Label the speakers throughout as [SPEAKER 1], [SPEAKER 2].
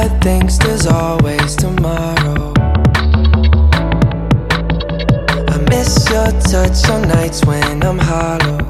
[SPEAKER 1] but thinks there's always tomorrow. I miss your touch on nights when I'm hollow.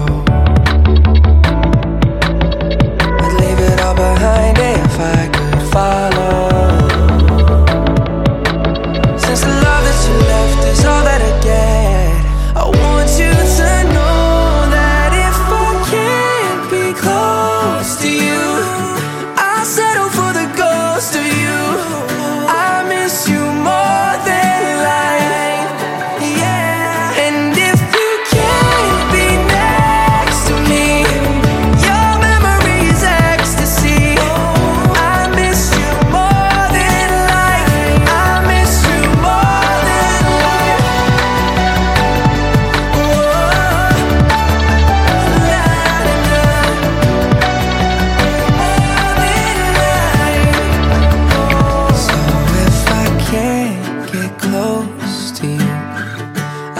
[SPEAKER 1] you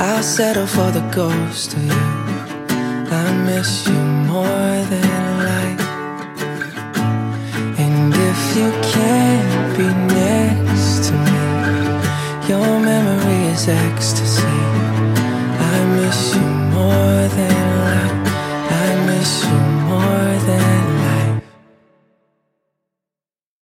[SPEAKER 1] I settle for the ghost of you. I miss you more than life. And if you can't be next to me, your memory is ecstasy. I miss you more than life. I miss you.